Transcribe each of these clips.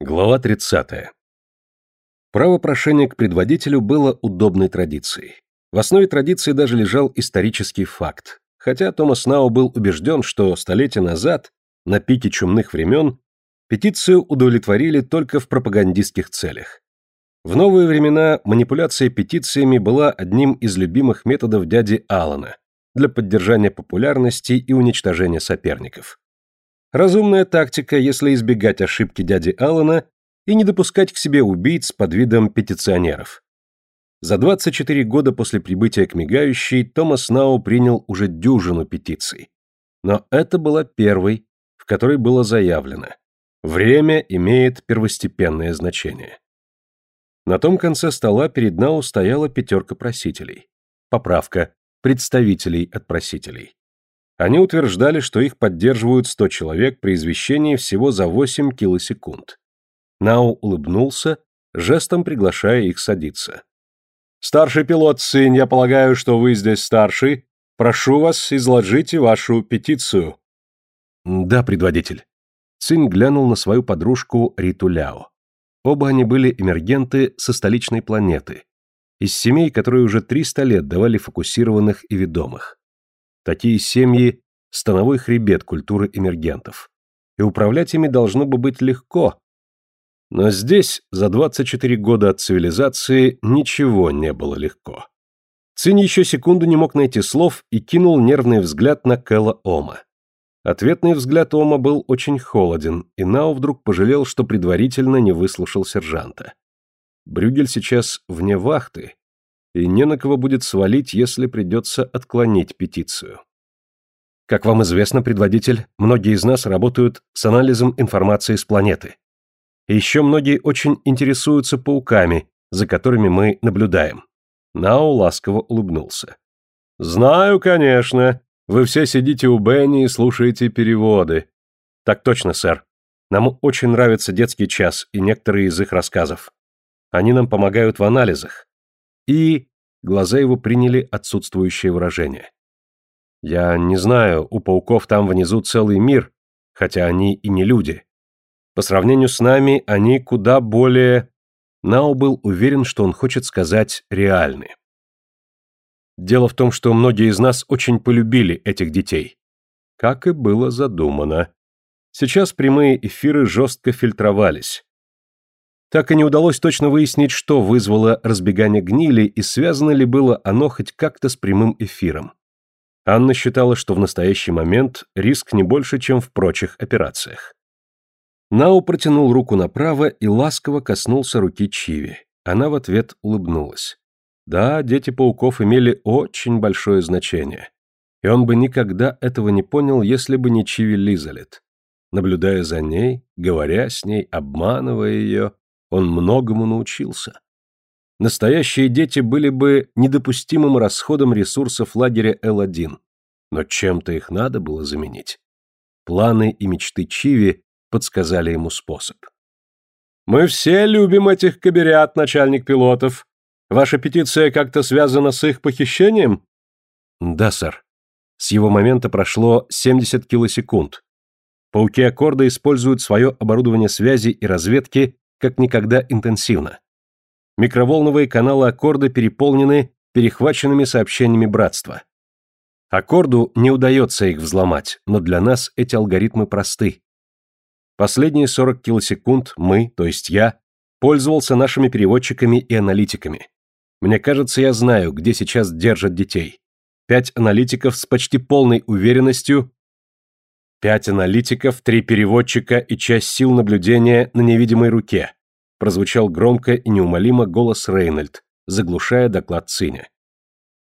Глава 30. Право прошения к предводителю было удобной традицией. В основе традиции даже лежал исторический факт, хотя Томас Нау был убежден, что столетия назад, на пике чумных времен, петицию удовлетворили только в пропагандистских целях. В новые времена манипуляция петициями была одним из любимых методов дяди Алана для поддержания популярности и уничтожения соперников. Разумная тактика, если избегать ошибки дяди Алана и не допускать к себе убийц под видом петиционеров. За 24 года после прибытия к Мигающей Томас Нау принял уже дюжину петиций. Но это была первой, в которой было заявлено «Время имеет первостепенное значение». На том конце стола перед Нау стояла пятерка просителей. Поправка. Представителей от просителей. Они утверждали, что их поддерживают 100 человек при извещении всего за 8 килосекунд. Нау улыбнулся, жестом приглашая их садиться. «Старший пилот Цинь, я полагаю, что вы здесь старший. Прошу вас, изложите вашу петицию». «Да, предводитель». Цинь глянул на свою подружку Риту Ляо. Оба они были эмергенты со столичной планеты, из семей, которые уже 300 лет давали фокусированных и ведомых. Такие семьи – становой хребет культуры эмергентов. И управлять ими должно бы быть легко. Но здесь, за 24 года от цивилизации, ничего не было легко. Цинь еще секунду не мог найти слов и кинул нервный взгляд на Кэлла Ома. Ответный взгляд Ома был очень холоден, и Нао вдруг пожалел, что предварительно не выслушал сержанта. Брюгель сейчас вне вахты, и не на кого будет свалить, если придется отклонить петицию. Как вам известно, предводитель, многие из нас работают с анализом информации с планеты. Еще многие очень интересуются пауками, за которыми мы наблюдаем. Нао ласково улыбнулся. «Знаю, конечно. Вы все сидите у Бенни и слушаете переводы». «Так точно, сэр. Нам очень нравится детский час и некоторые из их рассказов. Они нам помогают в анализах. И глаза его приняли отсутствующее выражение. Я не знаю, у пауков там внизу целый мир, хотя они и не люди. По сравнению с нами, они куда более... Нао был уверен, что он хочет сказать «реальны». Дело в том, что многие из нас очень полюбили этих детей. Как и было задумано. Сейчас прямые эфиры жестко фильтровались. Так и не удалось точно выяснить, что вызвало разбегание гнили и связано ли было оно хоть как-то с прямым эфиром. Анна считала, что в настоящий момент риск не больше, чем в прочих операциях. Нау протянул руку направо и ласково коснулся руки Чиви. Она в ответ улыбнулась. Да, дети пауков имели очень большое значение. И он бы никогда этого не понял, если бы не Чиви Лизалет. Наблюдая за ней, говоря с ней, обманывая ее, он многому научился. Настоящие дети были бы недопустимым расходом ресурсов лагеря Л-1, но чем-то их надо было заменить. Планы и мечты Чиви подсказали ему способ. «Мы все любим этих каберят, начальник пилотов. Ваша петиция как-то связана с их похищением?» «Да, сэр. С его момента прошло 70 килосекунд. Пауки Аккорда используют свое оборудование связи и разведки как никогда интенсивно. Микроволновые каналы аккорда переполнены перехваченными сообщениями братства. Аккорду не удается их взломать, но для нас эти алгоритмы просты. Последние 40 килосекунд мы, то есть я, пользовался нашими переводчиками и аналитиками. Мне кажется, я знаю, где сейчас держат детей. Пять аналитиков с почти полной уверенностью Пять аналитиков, три переводчика и часть сил наблюдения на невидимой руке. Прозвучал громко и неумолимо голос Рейнольд, заглушая доклад Циня.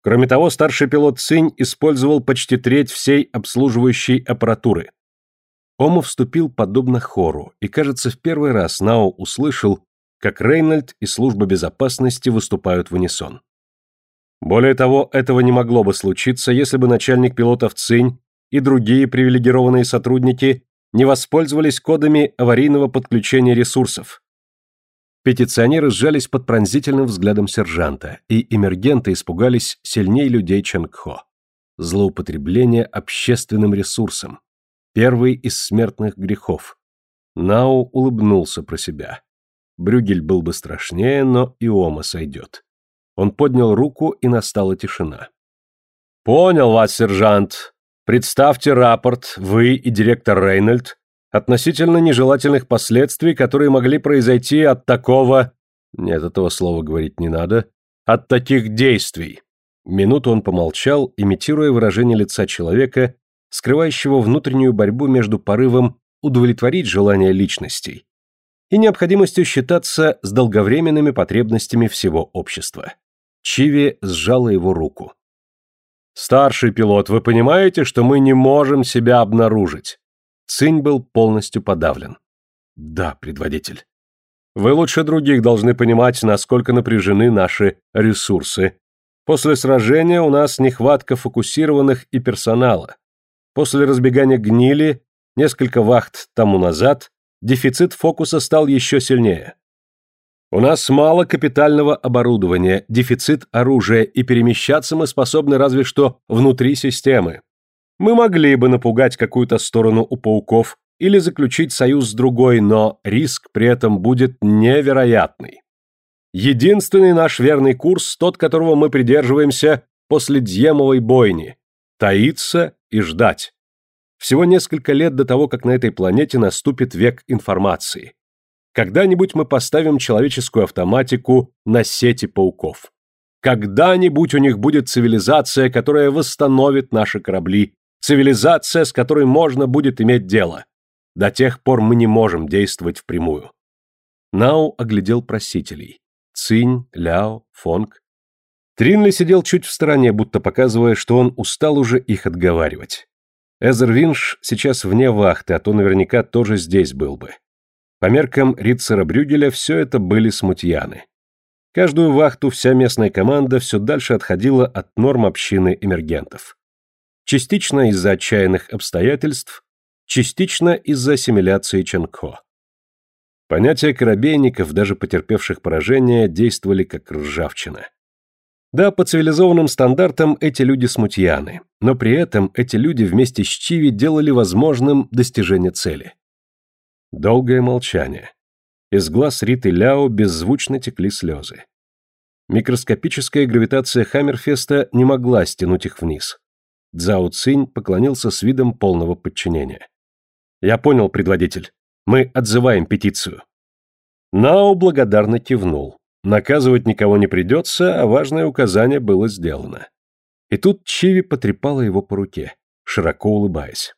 Кроме того, старший пилот Цинь использовал почти треть всей обслуживающей аппаратуры. Ома вступил подобно хору, и, кажется, в первый раз Нао услышал, как Рейнольд и служба безопасности выступают в унисон. Более того, этого не могло бы случиться, если бы начальник пилотов Цинь и другие привилегированные сотрудники не воспользовались кодами аварийного подключения ресурсов. Петиционеры сжались под пронзительным взглядом сержанта, и эмергенты испугались сильнее людей Чангхо. Злоупотребление общественным ресурсом. Первый из смертных грехов. Нау улыбнулся про себя. Брюгель был бы страшнее, но и Ома сойдет. Он поднял руку, и настала тишина. «Понял вас, сержант. Представьте рапорт, вы и директор Рейнольд, относительно нежелательных последствий, которые могли произойти от такого... Нет, этого слова говорить не надо. От таких действий». Минуту он помолчал, имитируя выражение лица человека, скрывающего внутреннюю борьбу между порывом удовлетворить желания личностей и необходимостью считаться с долговременными потребностями всего общества. Чиви сжала его руку. «Старший пилот, вы понимаете, что мы не можем себя обнаружить?» Цинь был полностью подавлен. «Да, предводитель. Вы лучше других должны понимать, насколько напряжены наши ресурсы. После сражения у нас нехватка фокусированных и персонала. После разбегания гнили, несколько вахт тому назад, дефицит фокуса стал еще сильнее. У нас мало капитального оборудования, дефицит оружия, и перемещаться мы способны разве что внутри системы. Мы могли бы напугать какую-то сторону у пауков или заключить союз с другой, но риск при этом будет невероятный. Единственный наш верный курс, тот, которого мы придерживаемся после Дьемовой бойни – таиться и ждать. Всего несколько лет до того, как на этой планете наступит век информации. Когда-нибудь мы поставим человеческую автоматику на сети пауков. Когда-нибудь у них будет цивилизация, которая восстановит наши корабли, цивилизация, с которой можно будет иметь дело. До тех пор мы не можем действовать впрямую. Нау оглядел просителей. Цинь, Ляо, Фонг. Тринли сидел чуть в стороне, будто показывая, что он устал уже их отговаривать. Эзер Винш сейчас вне вахты, а то наверняка тоже здесь был бы. По меркам Ритцера Брюгеля все это были смутьяны. Каждую вахту вся местная команда все дальше отходила от норм общины эмергентов. Частично из-за отчаянных обстоятельств, частично из-за ассимиляции Ченко. Понятия корабейников, даже потерпевших поражение, действовали как ржавчина. Да, по цивилизованным стандартам эти люди смутьяны, но при этом эти люди вместе с Чиви делали возможным достижение цели. Долгое молчание. Из глаз Риты Ляо беззвучно текли слезы. Микроскопическая гравитация Хаммерфеста не могла стянуть их вниз. Цзао Цинь поклонился с видом полного подчинения. «Я понял, предводитель. Мы отзываем петицию». Нао благодарно кивнул. Наказывать никого не придется, а важное указание было сделано. И тут Чиви потрепала его по руке, широко улыбаясь.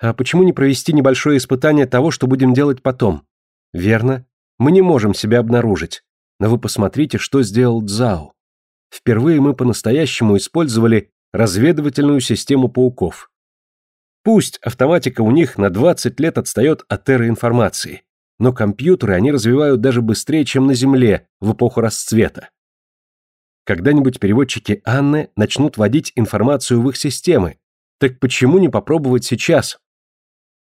«А почему не провести небольшое испытание того, что будем делать потом? Верно, мы не можем себя обнаружить, но вы посмотрите, что сделал Цзао. Впервые мы по-настоящему использовали разведывательную систему пауков. Пусть автоматика у них на 20 лет отстает от эры информации, но компьютеры они развивают даже быстрее, чем на Земле в эпоху расцвета. Когда-нибудь переводчики Анны начнут вводить информацию в их системы, так почему не попробовать сейчас?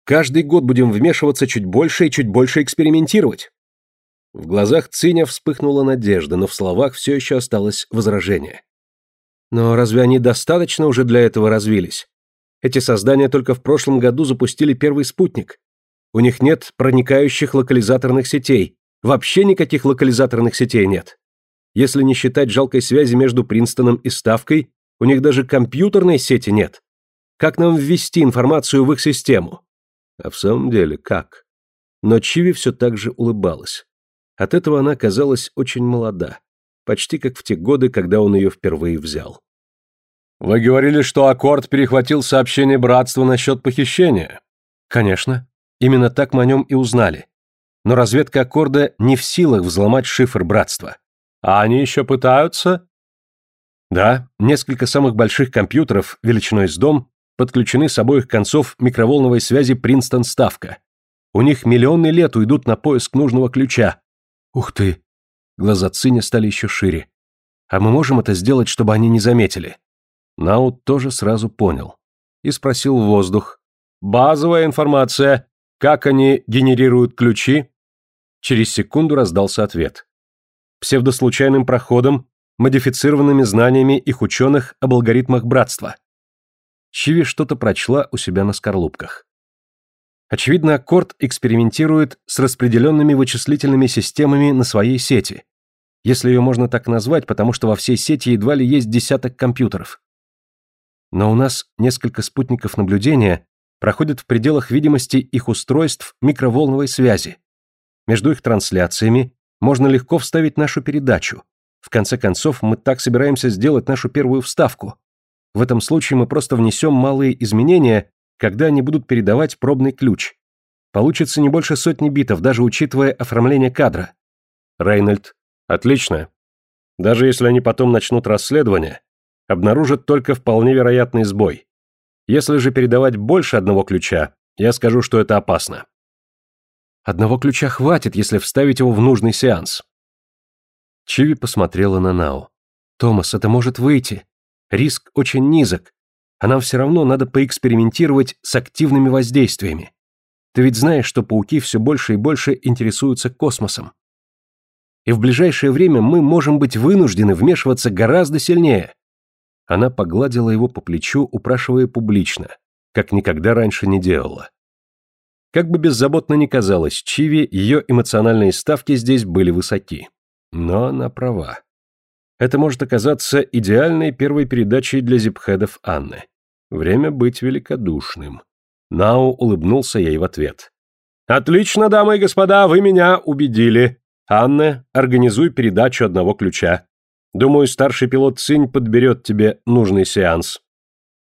Каждый год будем вмешиваться чуть больше и чуть больше экспериментировать. В глазах Циня вспыхнула надежда, но в словах все еще осталось возражение. Но разве они достаточно уже для этого развились? Эти создания только в прошлом году запустили первый спутник. У них нет проникающих локализаторных сетей. Вообще никаких локализаторных сетей нет. Если не считать жалкой связи между Принстоном и Ставкой, у них даже компьютерной сети нет. Как нам ввести информацию в их систему? А в самом деле, как? Но Чиви все так же улыбалась. От этого она казалась очень молода, почти как в те годы, когда он ее впервые взял. «Вы говорили, что Аккорд перехватил сообщение братства насчет похищения?» «Конечно. Именно так мы о нем и узнали. Но разведка Аккорда не в силах взломать шифр братства. А они еще пытаются? Да, несколько самых больших компьютеров, величиной с дом, подключены с обоих концов микроволновой связи Принстон-Ставка. У них миллионы лет уйдут на поиск нужного ключа. Ух ты! Глаза Циня стали еще шире. А мы можем это сделать, чтобы они не заметили? Наут тоже сразу понял. И спросил в воздух. «Базовая информация. Как они генерируют ключи? Через секунду раздался ответ. Псевдослучайным проходом, модифицированными знаниями их ученых об алгоритмах братства. Чиви что-то прочла у себя на скорлупках. Очевидно, Аккорд экспериментирует с распределенными вычислительными системами на своей сети, если ее можно так назвать, потому что во всей сети едва ли есть десяток компьютеров. Но у нас несколько спутников наблюдения проходят в пределах видимости их устройств микроволновой связи. Между их трансляциями можно легко вставить нашу передачу. В конце концов, мы так собираемся сделать нашу первую вставку. В этом случае мы просто внесем малые изменения, когда они будут передавать пробный ключ. Получится не больше сотни битов, даже учитывая оформление кадра. Рейнольд. Отлично. Даже если они потом начнут расследование, обнаружат только вполне вероятный сбой. Если же передавать больше одного ключа, я скажу, что это опасно. Одного ключа хватит, если вставить его в нужный сеанс. Чиви посмотрела на Нау. «Томас, это может выйти. Риск очень низок. А нам все равно надо поэкспериментировать с активными воздействиями. Ты ведь знаешь, что пауки все больше и больше интересуются космосом. И в ближайшее время мы можем быть вынуждены вмешиваться гораздо сильнее. Она погладила его по плечу, упрашивая публично, как никогда раньше не делала. Как бы беззаботно ни казалось Чиви, ее эмоциональные ставки здесь были высоки. Но она права. Это может оказаться идеальной первой передачей для зипхедов Анны. Время быть великодушным. Нау улыбнулся ей в ответ. «Отлично, дамы и господа, вы меня убедили. Анна, организуй передачу одного ключа. Думаю, старший пилот Цинь подберет тебе нужный сеанс.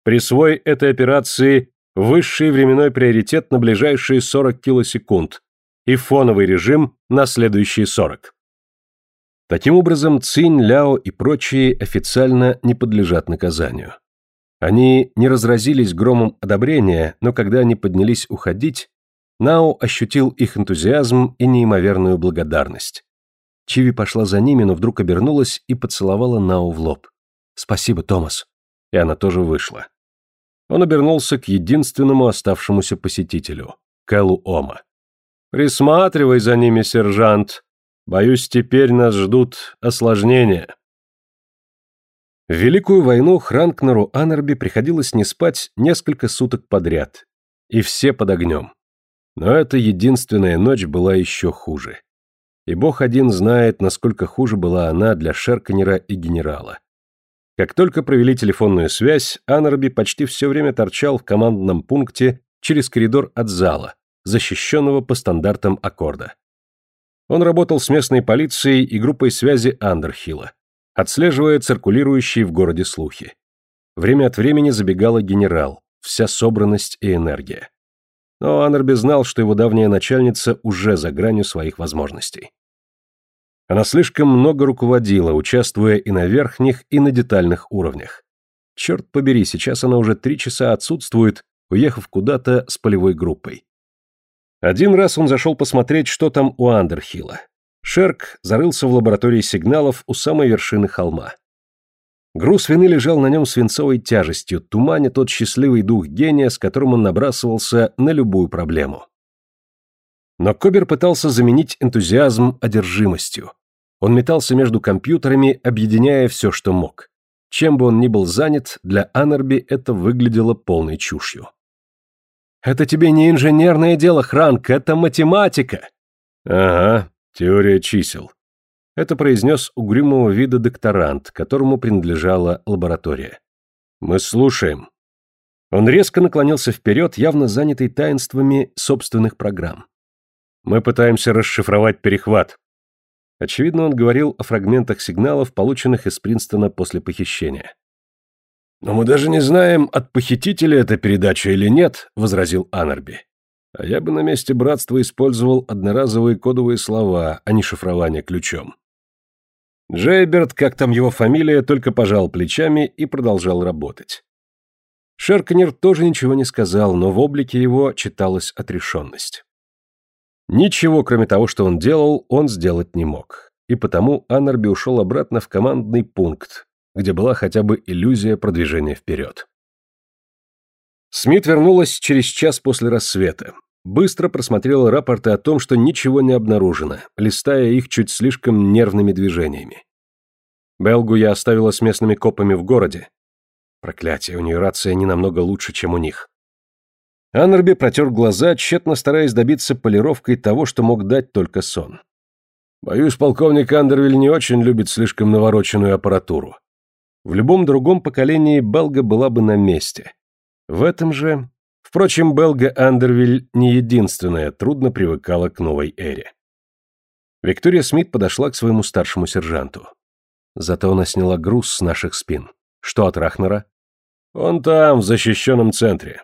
Присвой этой операции высший временной приоритет на ближайшие 40 килосекунд и фоновый режим на следующие 40. Таким образом, Цинь, Ляо и прочие официально не подлежат наказанию. Они не разразились громом одобрения, но когда они поднялись уходить, Нао ощутил их энтузиазм и неимоверную благодарность. Чиви пошла за ними, но вдруг обернулась и поцеловала Нау в лоб. «Спасибо, Томас». И она тоже вышла. Он обернулся к единственному оставшемуся посетителю, Кэлу Ома. «Присматривай за ними, сержант. Боюсь, теперь нас ждут осложнения». В Великую войну Хранкнеру Аннерби приходилось не спать несколько суток подряд. И все под огнем. Но эта единственная ночь была еще хуже и бог один знает, насколько хуже была она для Шерканера и генерала. Как только провели телефонную связь, Анарби почти все время торчал в командном пункте через коридор от зала, защищенного по стандартам аккорда. Он работал с местной полицией и группой связи Андерхилла, отслеживая циркулирующие в городе слухи. Время от времени забегала генерал, вся собранность и энергия но Аннерби знал, что его давняя начальница уже за гранью своих возможностей. Она слишком много руководила, участвуя и на верхних, и на детальных уровнях. Черт побери, сейчас она уже три часа отсутствует, уехав куда-то с полевой группой. Один раз он зашел посмотреть, что там у Андерхилла. Шерк зарылся в лаборатории сигналов у самой вершины холма. Груз вины лежал на нем свинцовой тяжестью, туманя тот счастливый дух гения, с которым он набрасывался на любую проблему. Но Кобер пытался заменить энтузиазм одержимостью. Он метался между компьютерами, объединяя все, что мог. Чем бы он ни был занят, для Аннерби это выглядело полной чушью. «Это тебе не инженерное дело, Хранк, это математика!» «Ага, теория чисел. Это произнес угрюмого вида докторант, которому принадлежала лаборатория. «Мы слушаем». Он резко наклонился вперед, явно занятый таинствами собственных программ. «Мы пытаемся расшифровать перехват». Очевидно, он говорил о фрагментах сигналов, полученных из Принстона после похищения. «Но мы даже не знаем, от похитителя эта передача или нет», — возразил Анарби. «А я бы на месте братства использовал одноразовые кодовые слова, а не шифрование ключом. Джейберт, как там его фамилия, только пожал плечами и продолжал работать. Шеркнер тоже ничего не сказал, но в облике его читалась отрешенность. Ничего, кроме того, что он делал, он сделать не мог. И потому Аннерби ушел обратно в командный пункт, где была хотя бы иллюзия продвижения вперед. Смит вернулась через час после рассвета. Быстро просмотрела рапорты о том, что ничего не обнаружено, листая их чуть слишком нервными движениями. Белгу я оставила с местными копами в городе. Проклятие, у нее рация не намного лучше, чем у них. Аннерби протер глаза, тщетно стараясь добиться полировкой того, что мог дать только сон. Боюсь, полковник Андервиль не очень любит слишком навороченную аппаратуру. В любом другом поколении Белга была бы на месте. В этом же... Впрочем, Белга Андервиль не единственная трудно привыкала к новой эре. Виктория Смит подошла к своему старшему сержанту. Зато она сняла груз с наших спин. Что от Рахнера? Он там, в защищенном центре.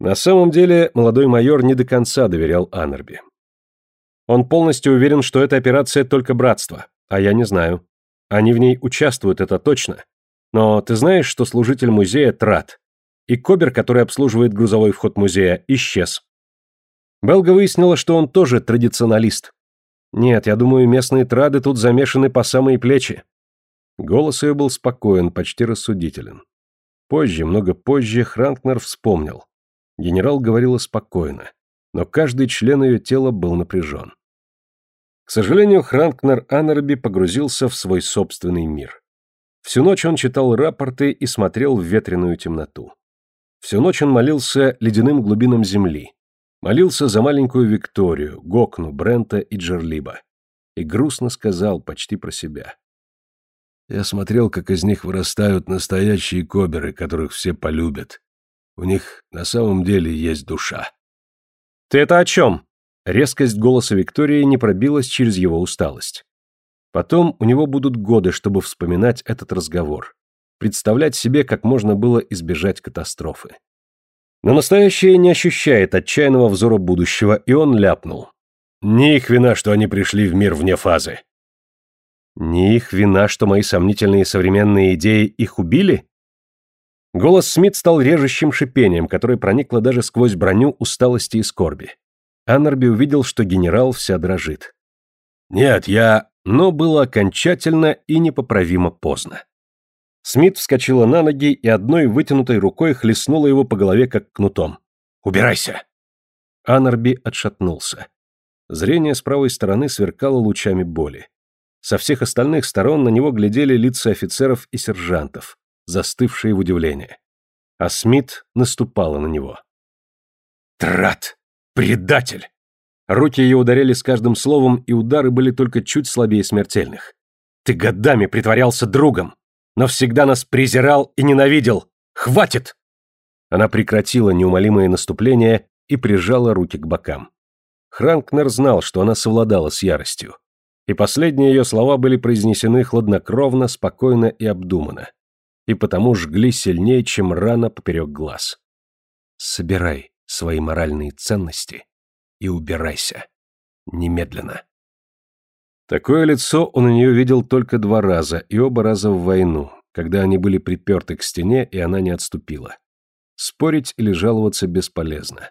На самом деле, молодой майор не до конца доверял Аннерби. Он полностью уверен, что эта операция только братство, а я не знаю. Они в ней участвуют, это точно. Но ты знаешь, что служитель музея Трат и Кобер, который обслуживает грузовой вход музея, исчез. Белга выяснила, что он тоже традиционалист. Нет, я думаю, местные трады тут замешаны по самые плечи. Голос ее был спокоен, почти рассудителен. Позже, много позже, Хранкнер вспомнил. Генерал говорила спокойно, но каждый член ее тела был напряжен. К сожалению, Хранкнер Аннерби погрузился в свой собственный мир. Всю ночь он читал рапорты и смотрел в ветреную темноту. Всю ночь он молился ледяным глубинам земли. Молился за маленькую Викторию, Гокну, Брента и Джерлиба. И грустно сказал почти про себя. Я смотрел, как из них вырастают настоящие коберы, которых все полюбят. У них на самом деле есть душа. «Ты это о чем?» Резкость голоса Виктории не пробилась через его усталость. Потом у него будут годы, чтобы вспоминать этот разговор, представлять себе, как можно было избежать катастрофы. Но настоящее не ощущает отчаянного взора будущего, и он ляпнул. Не их вина, что они пришли в мир вне фазы. Не их вина, что мои сомнительные современные идеи их убили? Голос Смит стал режущим шипением, которое проникло даже сквозь броню усталости и скорби. Аннерби увидел, что генерал вся дрожит. «Нет, я...» Но было окончательно и непоправимо поздно. Смит вскочила на ноги и одной вытянутой рукой хлестнула его по голове, как кнутом. «Убирайся!» Аннерби отшатнулся. Зрение с правой стороны сверкало лучами боли. Со всех остальных сторон на него глядели лица офицеров и сержантов, застывшие в удивлении. А Смит наступала на него. «Трат! Предатель!» Руки ее ударяли с каждым словом, и удары были только чуть слабее смертельных. «Ты годами притворялся другом, но всегда нас презирал и ненавидел! Хватит!» Она прекратила неумолимое наступление и прижала руки к бокам. Хранкнер знал, что она совладала с яростью. И последние ее слова были произнесены хладнокровно, спокойно и обдуманно и потому жгли сильнее, чем рана поперек глаз. Собирай свои моральные ценности и убирайся. Немедленно. Такое лицо он у нее видел только два раза, и оба раза в войну, когда они были приперты к стене, и она не отступила. Спорить или жаловаться бесполезно.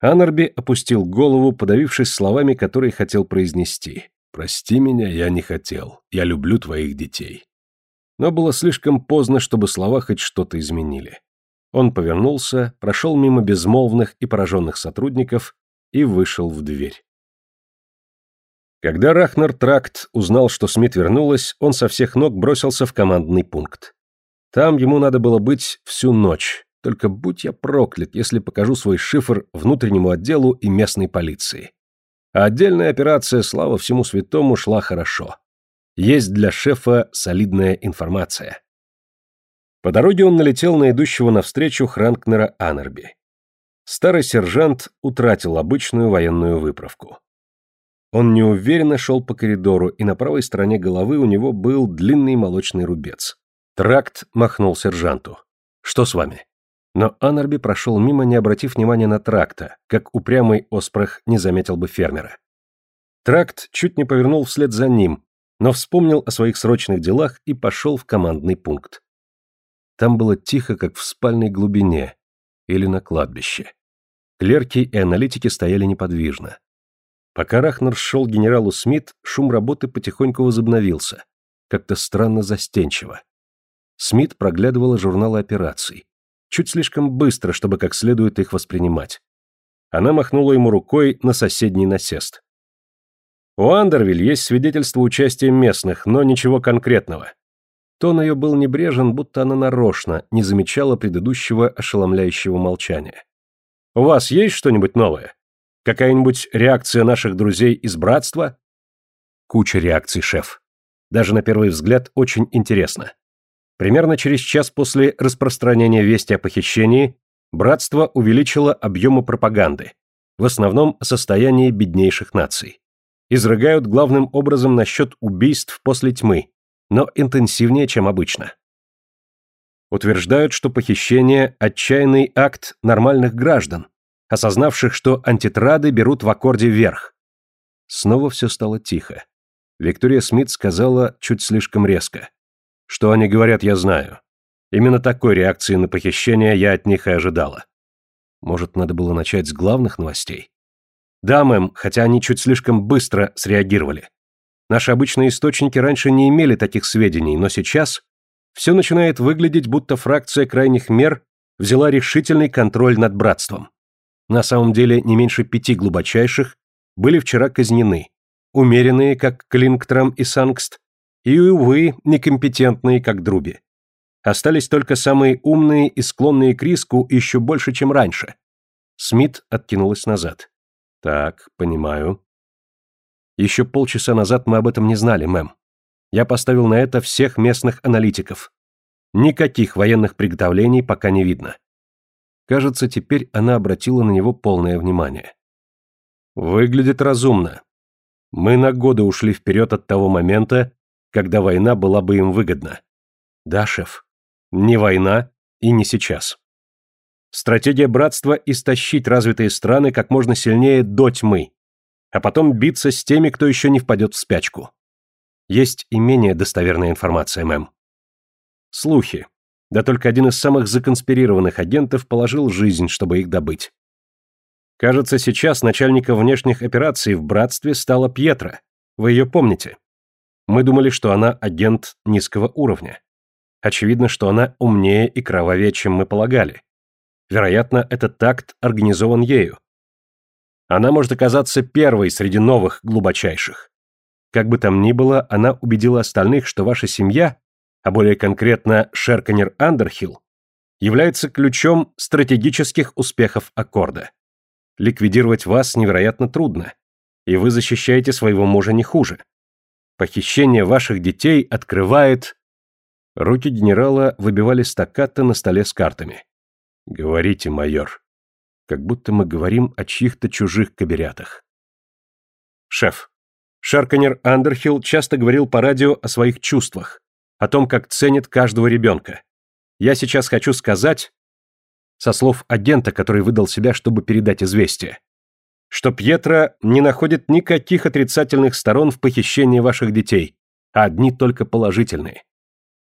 Анарби опустил голову, подавившись словами, которые хотел произнести. «Прости меня, я не хотел. Я люблю твоих детей но было слишком поздно, чтобы слова хоть что-то изменили. Он повернулся, прошел мимо безмолвных и пораженных сотрудников и вышел в дверь. Когда Рахнер Тракт узнал, что Смит вернулась, он со всех ног бросился в командный пункт. Там ему надо было быть всю ночь, только будь я проклят, если покажу свой шифр внутреннему отделу и местной полиции. А отдельная операция, слава всему святому, шла хорошо. Есть для шефа солидная информация. По дороге он налетел на идущего навстречу Хранкнера Аннерби. Старый сержант утратил обычную военную выправку. Он неуверенно шел по коридору, и на правой стороне головы у него был длинный молочный рубец. Тракт махнул сержанту. «Что с вами?» Но Аннерби прошел мимо, не обратив внимания на тракта, как упрямый оспрах не заметил бы фермера. Тракт чуть не повернул вслед за ним, но вспомнил о своих срочных делах и пошел в командный пункт. Там было тихо, как в спальной глубине или на кладбище. Клерки и аналитики стояли неподвижно. Пока Рахнер шел генералу Смит, шум работы потихоньку возобновился, как-то странно застенчиво. Смит проглядывала журналы операций. Чуть слишком быстро, чтобы как следует их воспринимать. Она махнула ему рукой на соседний насест. У Андервиль есть свидетельство участия местных, но ничего конкретного. Тон ее был небрежен, будто она нарочно не замечала предыдущего ошеломляющего молчания. У вас есть что-нибудь новое? Какая-нибудь реакция наших друзей из братства? Куча реакций, шеф. Даже на первый взгляд очень интересно. Примерно через час после распространения вести о похищении братство увеличило объемы пропаганды, в основном о состоянии беднейших наций. Изрыгают главным образом насчет убийств после тьмы, но интенсивнее, чем обычно. Утверждают, что похищение – отчаянный акт нормальных граждан, осознавших, что антитрады берут в аккорде вверх. Снова все стало тихо. Виктория Смит сказала чуть слишком резко. Что они говорят, я знаю. Именно такой реакции на похищение я от них и ожидала. Может, надо было начать с главных новостей? Да, мэм, хотя они чуть слишком быстро среагировали. Наши обычные источники раньше не имели таких сведений, но сейчас все начинает выглядеть, будто фракция крайних мер взяла решительный контроль над братством. На самом деле не меньше пяти глубочайших были вчера казнены, умеренные, как Клингтрам и Сангст, и, увы, некомпетентные, как Друби. Остались только самые умные и склонные к риску еще больше, чем раньше. Смит откинулась назад. Так, понимаю. Еще полчаса назад мы об этом не знали, мэм. Я поставил на это всех местных аналитиков. Никаких военных приготовлений пока не видно. Кажется, теперь она обратила на него полное внимание. Выглядит разумно. Мы на годы ушли вперед от того момента, когда война была бы им выгодна. Да, шеф. Не война и не сейчас. Стратегия братства – истощить развитые страны как можно сильнее до тьмы, а потом биться с теми, кто еще не впадет в спячку. Есть и менее достоверная информация, мэм. Слухи. Да только один из самых законспирированных агентов положил жизнь, чтобы их добыть. Кажется, сейчас начальником внешних операций в братстве стала Пьетра. Вы ее помните? Мы думали, что она агент низкого уровня. Очевидно, что она умнее и кровавее, чем мы полагали. Вероятно, этот такт организован ею. Она может оказаться первой среди новых глубочайших. Как бы там ни было, она убедила остальных, что ваша семья, а более конкретно Шерканер Андерхилл, является ключом стратегических успехов Аккорда. Ликвидировать вас невероятно трудно, и вы защищаете своего мужа не хуже. Похищение ваших детей открывает... Руки генерала выбивали стаккато на столе с картами. «Говорите, майор. Как будто мы говорим о чьих-то чужих каберятах». «Шеф, Шарканер Андерхилл часто говорил по радио о своих чувствах, о том, как ценит каждого ребенка. Я сейчас хочу сказать, со слов агента, который выдал себя, чтобы передать известие, что Пьетро не находит никаких отрицательных сторон в похищении ваших детей, а одни только положительные.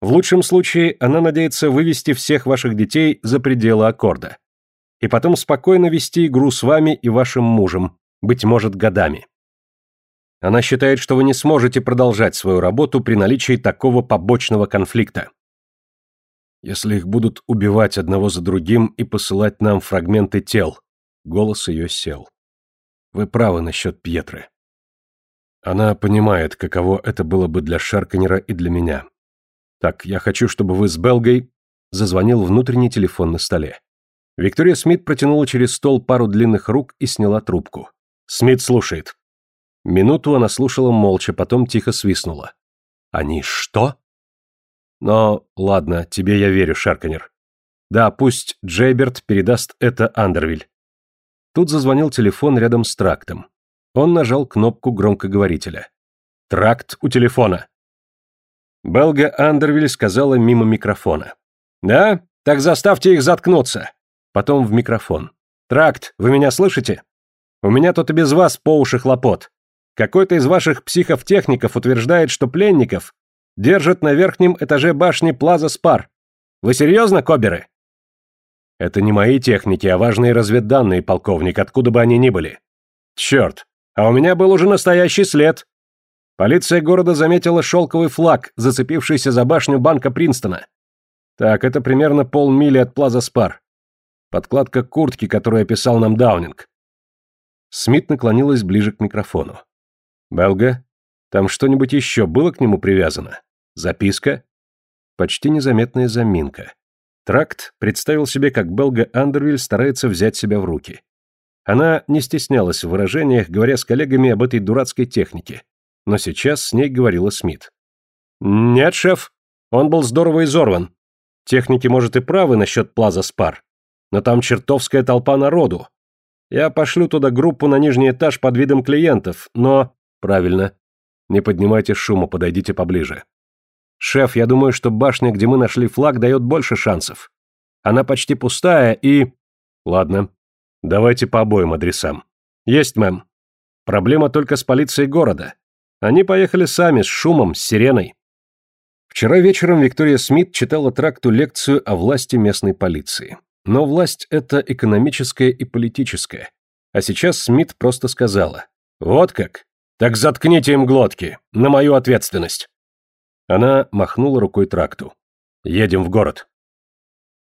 В лучшем случае она надеется вывести всех ваших детей за пределы аккорда. И потом спокойно вести игру с вами и вашим мужем, быть может, годами. Она считает, что вы не сможете продолжать свою работу при наличии такого побочного конфликта. Если их будут убивать одного за другим и посылать нам фрагменты тел, голос ее сел. Вы правы насчет Пьетры. Она понимает, каково это было бы для Шарканера и для меня. Так, я хочу, чтобы вы с Белгой... Зазвонил внутренний телефон на столе. Виктория Смит протянула через стол пару длинных рук и сняла трубку. Смит слушает. Минуту она слушала молча, потом тихо свистнула. «Они что?» «Но, ладно, тебе я верю, Шарканер. Да, пусть Джейберт передаст это Андервиль. Тут зазвонил телефон рядом с трактом. Он нажал кнопку громкоговорителя. «Тракт у телефона». Белга Андервиль сказала мимо микрофона. «Да? Так заставьте их заткнуться». Потом в микрофон. «Тракт, вы меня слышите? У меня тут и без вас по уши хлопот. Какой-то из ваших психов-техников утверждает, что пленников держат на верхнем этаже башни Плаза Спар. Вы серьезно, Коберы?» Это не мои техники, а важные разведданные, полковник, откуда бы они ни были. Черт, а у меня был уже настоящий след. Полиция города заметила шелковый флаг, зацепившийся за башню банка Принстона. Так, это примерно полмили от Плаза Спар. Подкладка куртки, которую описал нам Даунинг. Смит наклонилась ближе к микрофону. «Белга, там что-нибудь еще было к нему привязано? Записка?» Почти незаметная заминка. Тракт представил себе, как Белга Андервиль старается взять себя в руки. Она не стеснялась в выражениях, говоря с коллегами об этой дурацкой технике, но сейчас с ней говорила Смит. «Нет, шеф, он был здорово изорван. Техники, может, и правы насчет Плаза Спар, но там чертовская толпа народу. Я пошлю туда группу на нижний этаж под видом клиентов, но...» «Правильно. Не поднимайте шума, подойдите поближе. Шеф, я думаю, что башня, где мы нашли флаг, дает больше шансов. Она почти пустая и... Ладно. Давайте по обоим адресам. Есть, мэм. Проблема только с полицией города. Они поехали сами, с шумом, с сиреной. Вчера вечером Виктория Смит читала тракту лекцию о власти местной полиции. Но власть – это экономическая и политическая. А сейчас Смит просто сказала. «Вот как? Так заткните им глотки. На мою ответственность». Она махнула рукой тракту. «Едем в город».